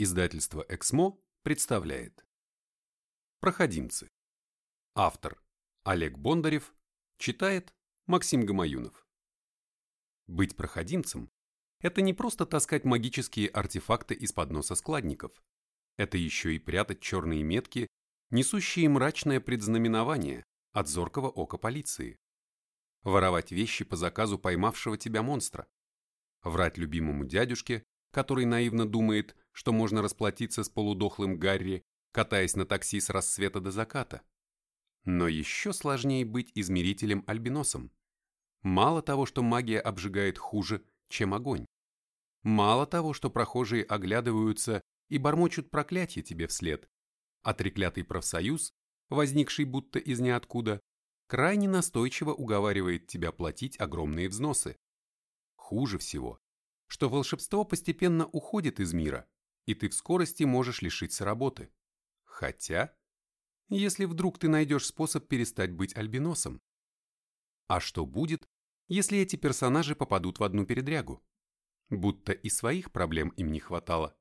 Издательство «Эксмо» представляет Проходимцы Автор Олег Бондарев Читает Максим Гамаюнов Быть проходимцем – это не просто таскать магические артефакты из-под носа складников. Это еще и прятать черные метки, несущие мрачное предзнаменование от зоркого ока полиции. Воровать вещи по заказу поймавшего тебя монстра. Врать любимому дядюшке, который наивно думает, что можно расплатиться с полудохлым Гарри, катаясь на такси с рассвета до заката. Но еще сложнее быть измерителем-альбиносом. Мало того, что магия обжигает хуже, чем огонь. Мало того, что прохожие оглядываются и бормочут проклятие тебе вслед, а треклятый профсоюз, возникший будто из ниоткуда, крайне настойчиво уговаривает тебя платить огромные взносы. Хуже всего, что волшебство постепенно уходит из мира, и ты в скорости можешь лишиться работы. Хотя, если вдруг ты найдешь способ перестать быть альбиносом. А что будет, если эти персонажи попадут в одну передрягу? Будто и своих проблем им не хватало.